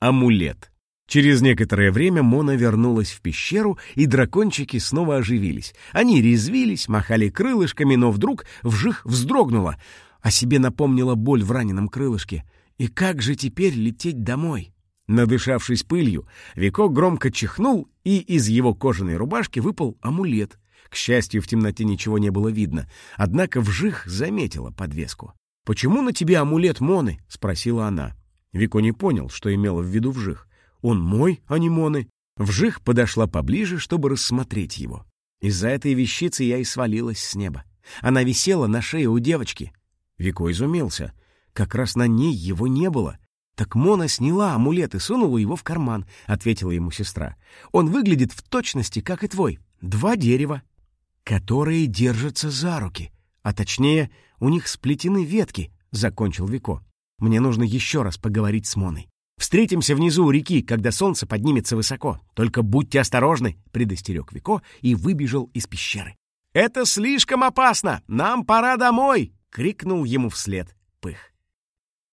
Амулет. Через некоторое время Мона вернулась в пещеру, и дракончики снова оживились. Они резвились, махали крылышками, но вдруг вжих вздрогнула. О себе напомнила боль в раненом крылышке. И как же теперь лететь домой? Надышавшись пылью, Вико громко чихнул, и из его кожаной рубашки выпал амулет. К счастью, в темноте ничего не было видно, однако вжих заметила подвеску. «Почему на тебе амулет Моны?» — спросила она. Вико не понял, что имела в виду вжих. «Он мой, а не Моны». Вжих подошла поближе, чтобы рассмотреть его. Из-за этой вещицы я и свалилась с неба. Она висела на шее у девочки. Вико изумился. Как раз на ней его не было. «Так Мона сняла амулет и сунула его в карман», — ответила ему сестра. «Он выглядит в точности, как и твой. Два дерева, которые держатся за руки. А точнее, у них сплетены ветки», — закончил Вико. «Мне нужно еще раз поговорить с Моной. Встретимся внизу у реки, когда солнце поднимется высоко. Только будьте осторожны», — предостерег Вико и выбежал из пещеры. «Это слишком опасно! Нам пора домой!» — крикнул ему вслед Пых.